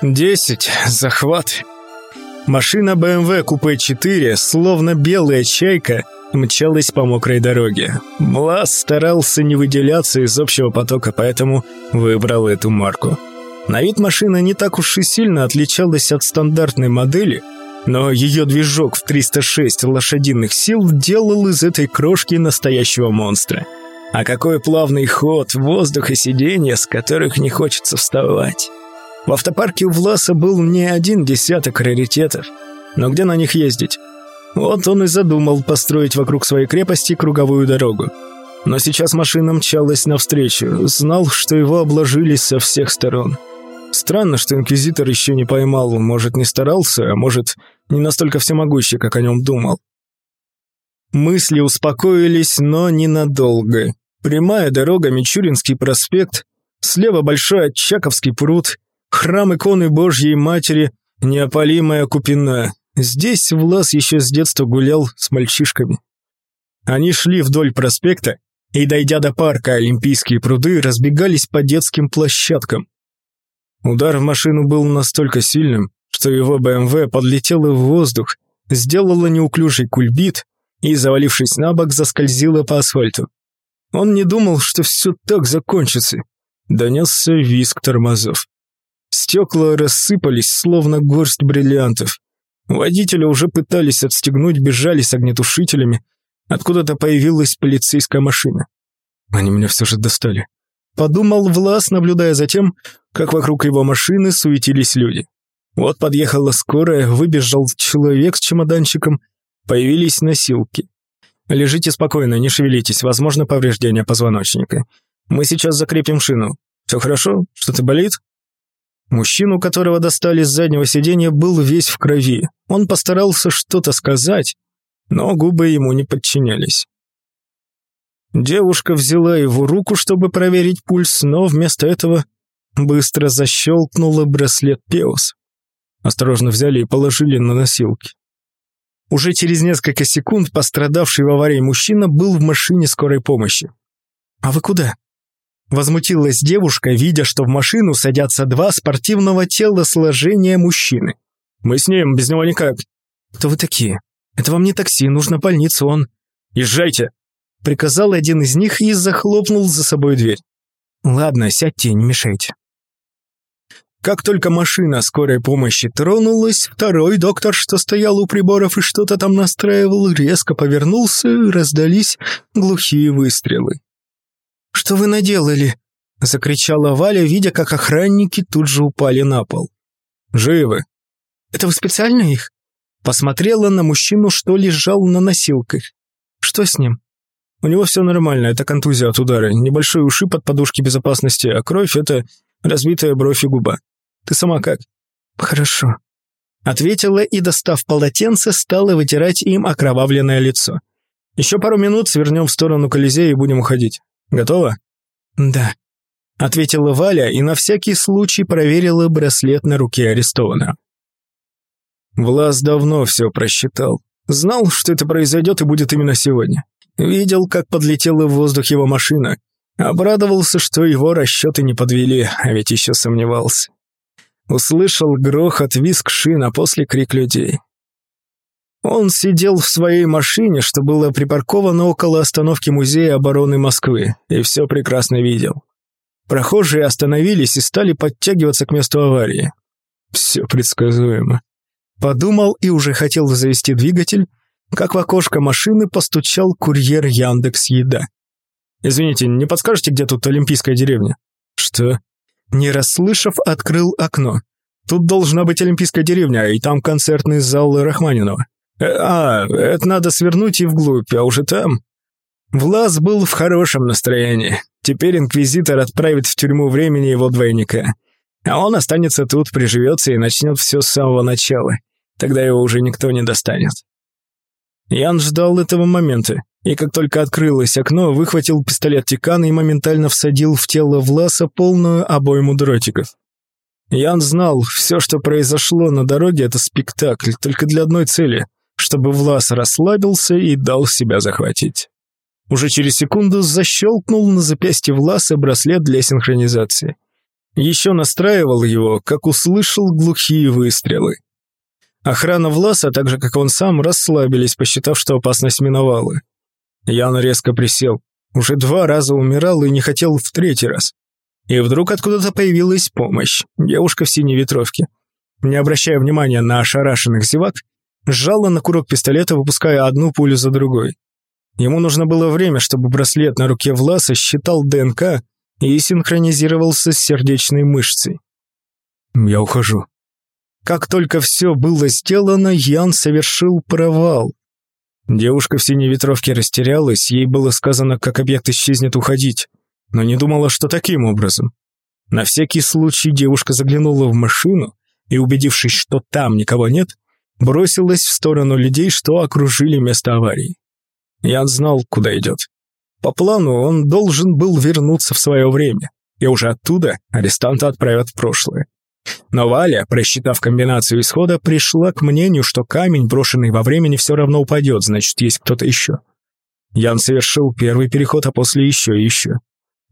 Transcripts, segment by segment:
Десять. Захват. Машина BMW купе 4, словно белая чайка, мчалась по мокрой дороге. Блас старался не выделяться из общего потока, поэтому выбрал эту марку. На вид машина не так уж и сильно отличалась от стандартной модели, но ее движок в 306 лошадиных сил делал из этой крошки настоящего монстра. А какой плавный ход, воздух и сиденья, с которых не хочется вставать. В автопарке у Власа был не один десяток раритетов, но где на них ездить? Вот он и задумал построить вокруг своей крепости круговую дорогу. Но сейчас машина мчалась навстречу, знал, что его обложили со всех сторон. Странно, что Инквизитор еще не поймал, может, не старался, а может, не настолько всемогущий, как о нем думал. Мысли успокоились, но ненадолго. Прямая дорога, Мичуринский проспект, слева большой Очаковский пруд, Храм иконы Божьей Матери, неопалимая купина. Здесь Влас еще с детства гулял с мальчишками. Они шли вдоль проспекта и, дойдя до парка Олимпийские пруды, разбегались по детским площадкам. Удар в машину был настолько сильным, что его БМВ подлетело в воздух, сделала неуклюжий кульбит и, завалившись на бок, заскользила по асфальту. Он не думал, что все так закончится. Донесся визг тормозов. Стекла рассыпались, словно горсть бриллиантов. Водителя уже пытались отстегнуть, бежали с огнетушителями. Откуда-то появилась полицейская машина. Они меня все же достали. Подумал Влас, наблюдая за тем, как вокруг его машины суетились люди. Вот подъехала скорая, выбежал человек с чемоданчиком, появились носилки. «Лежите спокойно, не шевелитесь, возможно повреждение позвоночника. Мы сейчас закрепим шину. Все хорошо? Что-то болит?» Мужчину, которого достали с заднего сиденья, был весь в крови. Он постарался что-то сказать, но губы ему не подчинялись. Девушка взяла его руку, чтобы проверить пульс, но вместо этого быстро защелкнула браслет Пеос. Осторожно взяли и положили на носилки. Уже через несколько секунд пострадавший в аварии мужчина был в машине скорой помощи. «А вы куда?» Возмутилась девушка, видя, что в машину садятся два спортивного телосложения мужчины. «Мы с ним, без него никак». «Кто вы такие? Это вам не такси, нужно больницу, он...» «Езжайте!» Приказал один из них и захлопнул за собой дверь. «Ладно, сядьте, не мешайте». Как только машина скорой помощи тронулась, второй доктор, что стоял у приборов и что-то там настраивал, резко повернулся, раздались глухие выстрелы. «Что вы наделали?» – закричала Валя, видя, как охранники тут же упали на пол. «Живы». «Это вы специально их?» Посмотрела на мужчину, что лежал на носилках. «Что с ним?» «У него все нормально, это контузия от удара, небольшой ушиб от подушки безопасности, а кровь – это разбитая бровь и губа. Ты сама как?» «Хорошо», – ответила и, достав полотенце, стала вытирать им окровавленное лицо. «Еще пару минут свернем в сторону Колизея и будем уходить. Готова?» «Да», — ответила Валя и на всякий случай проверила браслет на руке арестованного. Влас давно все просчитал. Знал, что это произойдет и будет именно сегодня. Видел, как подлетела в воздух его машина. Обрадовался, что его расчеты не подвели, а ведь еще сомневался. Услышал грохот, визг шин, а после крик людей. Он сидел в своей машине, что было припарковано около остановки Музея обороны Москвы, и все прекрасно видел. Прохожие остановились и стали подтягиваться к месту аварии. Все предсказуемо. Подумал и уже хотел завести двигатель, как в окошко машины постучал курьер Яндекс Еда. «Извините, не подскажете, где тут Олимпийская деревня?» «Что?» Не расслышав, открыл окно. «Тут должна быть Олимпийская деревня, и там концертный зал Рахманинова». «А, это надо свернуть и вглубь, а уже там...» Влас был в хорошем настроении. Теперь инквизитор отправит в тюрьму времени его двойника. А он останется тут, приживется и начнет все с самого начала. Тогда его уже никто не достанет. Ян ждал этого момента, и как только открылось окно, выхватил пистолет Тикана и моментально всадил в тело Власа полную обойму дротиков. Ян знал, все, что произошло на дороге, это спектакль, только для одной цели — чтобы Влас расслабился и дал себя захватить. Уже через секунду защелкнул на запястье Власа браслет для синхронизации. Еще настраивал его, как услышал глухие выстрелы. Охрана Власа, так же как он сам, расслабились, посчитав, что опасность миновала. Ян резко присел. Уже два раза умирал и не хотел в третий раз. И вдруг откуда-то появилась помощь. Девушка в синей ветровке. Не обращая внимания на ошарашенных зевак, сжала на курок пистолета, выпуская одну пулю за другой. Ему нужно было время, чтобы браслет на руке Власа считал ДНК и синхронизировался с сердечной мышцей. «Я ухожу». Как только все было сделано, Ян совершил провал. Девушка в синей ветровке растерялась, ей было сказано, как объект исчезнет уходить, но не думала, что таким образом. На всякий случай девушка заглянула в машину и, убедившись, что там никого нет, бросилась в сторону людей, что окружили место аварии. Ян знал, куда идет. По плану он должен был вернуться в свое время, и уже оттуда арестанта отправят в прошлое. Но Валя, просчитав комбинацию исхода, пришла к мнению, что камень, брошенный во времени, все равно упадет, значит, есть кто-то еще. Ян совершил первый переход, а после еще и еще.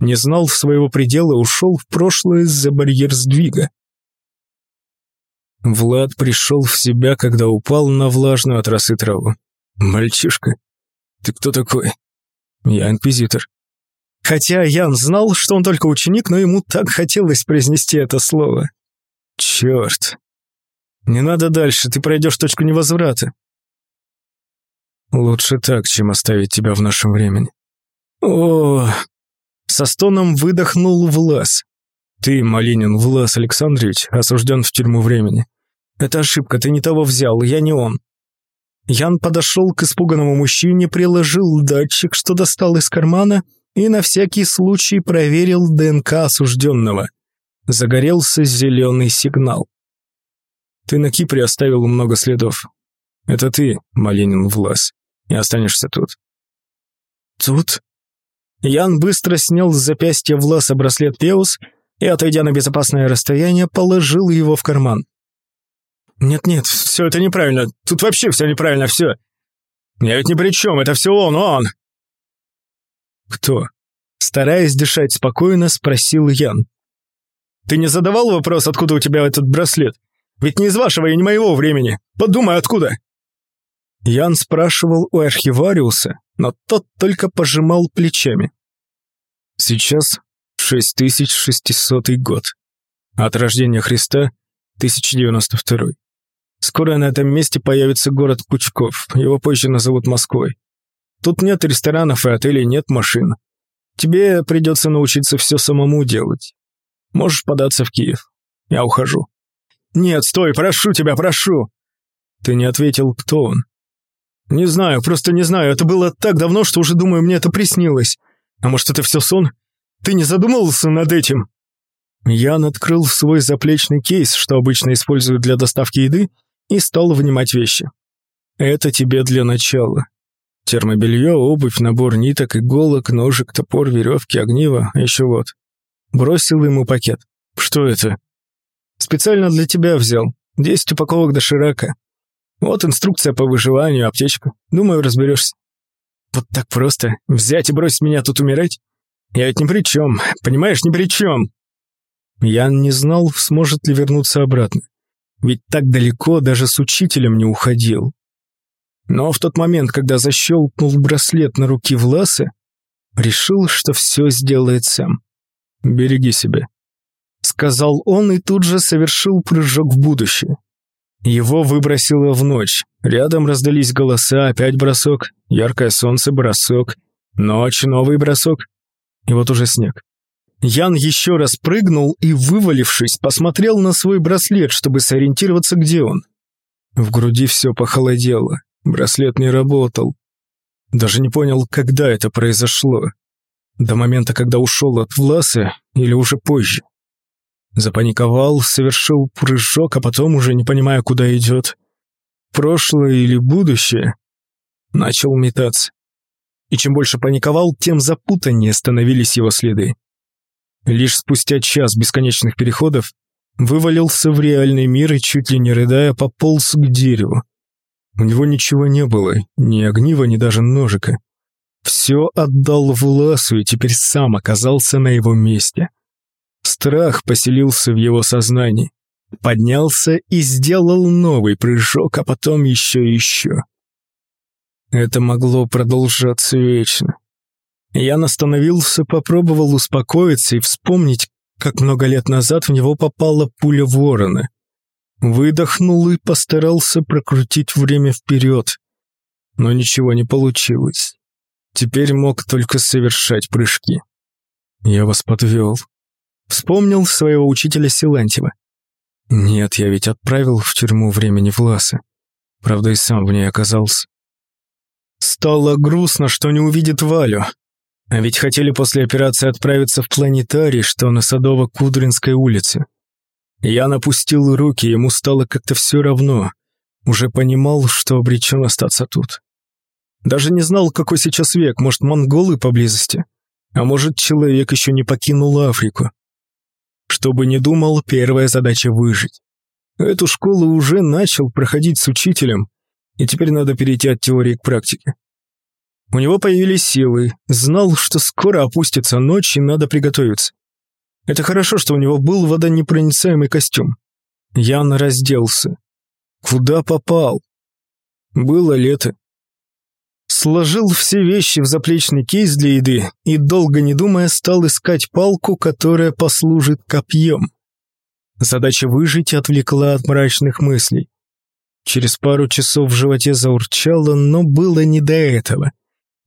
Не знал своего предела, ушел в прошлое за барьер сдвига. Влад пришел в себя, когда упал на влажную от росы траву. «Мальчишка, ты кто такой?» «Я инквизитор». Хотя Ян знал, что он только ученик, но ему так хотелось произнести это слово. Черт. Не надо дальше, ты пройдешь точку невозврата. Лучше так, чем оставить тебя в нашем времени. О, со стоном выдохнул Влас. Ты, Малинин Влас Александрович, осужден в тюрьму времени. Это ошибка, ты не того взял, я не он. Ян подошел к испуганному мужчине, приложил датчик, что достал из кармана, и на всякий случай проверил ДНК осужденного загорелся зеленый сигнал. Ты на Кипре оставил много следов. Это ты, Малинин Влас, и останешься тут. Тут? Ян быстро снял с запястья Власа браслет Пеус и, отойдя на безопасное расстояние, положил его в карман. «Нет-нет, все это неправильно. Тут вообще все неправильно, все. Я ведь ни при чем, это все он, он!» «Кто?» Стараясь дышать спокойно, спросил Ян. Ты не задавал вопрос, откуда у тебя этот браслет? Ведь не из вашего и не моего времени. Подумай, откуда?» Ян спрашивал у архивариуса, но тот только пожимал плечами. Сейчас 6600 год. От рождения Христа 1092. Скоро на этом месте появится город Кучков, его позже назовут Москвой. Тут нет ресторанов и отелей, нет машин. Тебе придется научиться все самому делать. Можешь податься в Киев. Я ухожу». «Нет, стой, прошу тебя, прошу!» Ты не ответил, кто он. «Не знаю, просто не знаю. Это было так давно, что уже, думаю, мне это приснилось. А может, это все сон? Ты не задумывался над этим?» Ян открыл свой заплечный кейс, что обычно используют для доставки еды, и стал вынимать вещи. «Это тебе для начала. Термобелье, обувь, набор ниток, иголок, ножик, топор, веревки, огниво, а еще вот. Бросил ему пакет. «Что это?» «Специально для тебя взял. Десять упаковок доширака. Вот инструкция по выживанию, аптечка. Думаю, разберешься». «Вот так просто? Взять и бросить меня тут умирать? Я ведь ни при чем, понимаешь, ни при чем!» Ян не знал, сможет ли вернуться обратно. Ведь так далеко даже с учителем не уходил. Но в тот момент, когда защелкнул браслет на руки Власа, решил, что все сделает сам. «Береги себя», — сказал он и тут же совершил прыжок в будущее. Его выбросило в ночь. Рядом раздались голоса, опять бросок, яркое солнце, бросок, ночь, новый бросок. И вот уже снег. Ян еще раз прыгнул и, вывалившись, посмотрел на свой браслет, чтобы сориентироваться, где он. В груди все похолодело. Браслет не работал. Даже не понял, когда это произошло. До момента, когда ушел от Власа, или уже позже. Запаниковал, совершил прыжок, а потом, уже не понимая, куда идет, прошлое или будущее, начал метаться. И чем больше паниковал, тем запутаннее становились его следы. Лишь спустя час бесконечных переходов вывалился в реальный мир и, чуть ли не рыдая, пополз к дереву. У него ничего не было, ни огнива, ни даже ножика. Все отдал Власу и теперь сам оказался на его месте. Страх поселился в его сознании. Поднялся и сделал новый прыжок, а потом еще и еще. Это могло продолжаться вечно. Я остановился, попробовал успокоиться и вспомнить, как много лет назад в него попала пуля ворона. Выдохнул и постарался прокрутить время вперед. Но ничего не получилось. Теперь мог только совершать прыжки. Я вас подвел. Вспомнил своего учителя Силантьева. Нет, я ведь отправил в тюрьму времени Власа. Правда, и сам в ней оказался. Стало грустно, что не увидит Валю. А ведь хотели после операции отправиться в планетарий, что на Садово-Кудринской улице. Я напустил руки, ему стало как-то все равно. Уже понимал, что обречен остаться тут. Даже не знал, какой сейчас век, может, монголы поблизости. А может, человек еще не покинул Африку. Что бы ни думал, первая задача — выжить. Эту школу уже начал проходить с учителем, и теперь надо перейти от теории к практике. У него появились силы, знал, что скоро опустится ночь и надо приготовиться. Это хорошо, что у него был водонепроницаемый костюм. Ян разделся. Куда попал? Было лето. Сложил все вещи в заплечный кейс для еды и, долго не думая, стал искать палку, которая послужит копьем. Задача выжить отвлекла от мрачных мыслей. Через пару часов в животе заурчало, но было не до этого.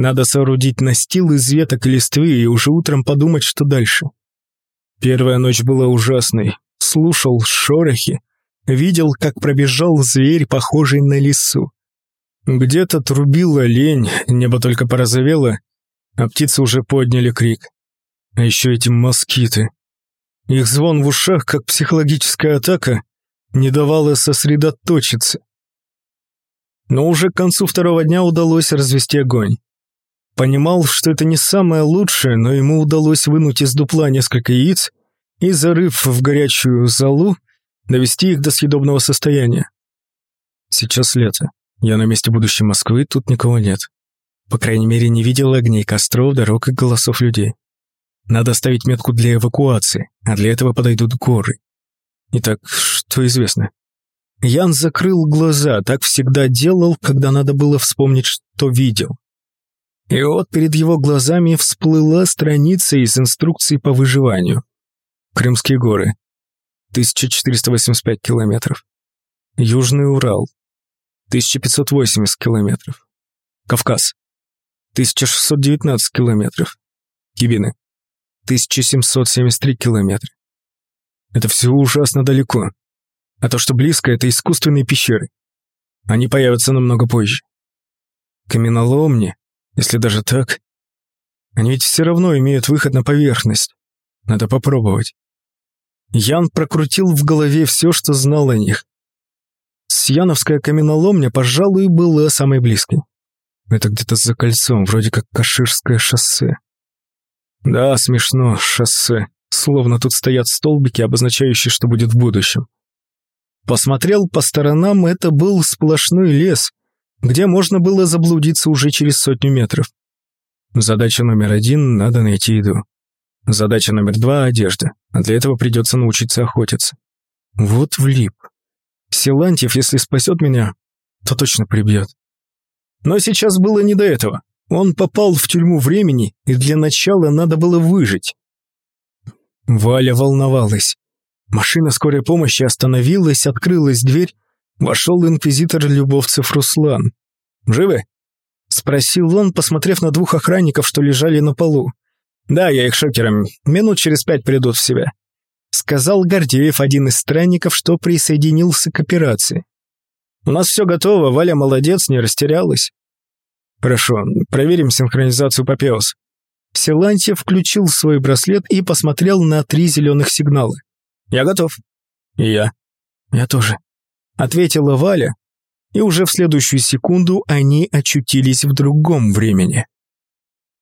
Надо соорудить настил из веток и листвы и уже утром подумать, что дальше. Первая ночь была ужасной. Слушал шорохи, видел, как пробежал зверь, похожий на лису. Где-то трубила лень, небо только порозовело, а птицы уже подняли крик. А еще эти москиты. Их звон в ушах, как психологическая атака, не давало сосредоточиться. Но уже к концу второго дня удалось развести огонь. Понимал, что это не самое лучшее, но ему удалось вынуть из дупла несколько яиц и, зарыв в горячую залу, довести их до съедобного состояния. Сейчас лето. Я на месте будущей Москвы, тут никого нет. По крайней мере, не видел огней, костров, дорог и голосов людей. Надо ставить метку для эвакуации, а для этого подойдут горы. Итак, что известно? Ян закрыл глаза, так всегда делал, когда надо было вспомнить, что видел. И вот перед его глазами всплыла страница из инструкции по выживанию. Крымские горы. 1485 километров. Южный Урал. 1580 километров. Кавказ. 1619 километров. Кибины. 1773 километра. Это все ужасно далеко. А то, что близко, это искусственные пещеры. Они появятся намного позже. Каменоломни, если даже так. Они ведь все равно имеют выход на поверхность. Надо попробовать. Ян прокрутил в голове все, что знал о них. Сьяновская каменоломня, пожалуй, была самой близкой. Это где-то за кольцом, вроде как Каширское шоссе. Да, смешно, шоссе. Словно тут стоят столбики, обозначающие, что будет в будущем. Посмотрел по сторонам, это был сплошной лес, где можно было заблудиться уже через сотню метров. Задача номер один – надо найти еду. Задача номер два – одежда, а для этого придется научиться охотиться. Вот влип. Силантьев, если спасет меня, то точно прибьет. Но сейчас было не до этого. Он попал в тюрьму времени, и для начала надо было выжить. Валя волновалась. Машина скорой помощи остановилась, открылась дверь, вошел инквизитор Любовцев Руслан. «Живы?» — спросил он, посмотрев на двух охранников, что лежали на полу. «Да, я их шокером. Минут через пять придут в себя сказал Гордеев, один из странников, что присоединился к операции. «У нас все готово, Валя молодец, не растерялась». «Хорошо, проверим синхронизацию по ПЕОС». Силантьев включил свой браслет и посмотрел на три зеленых сигнала. «Я готов». «И я». «Я тоже», — ответила Валя, и уже в следующую секунду они очутились в другом времени.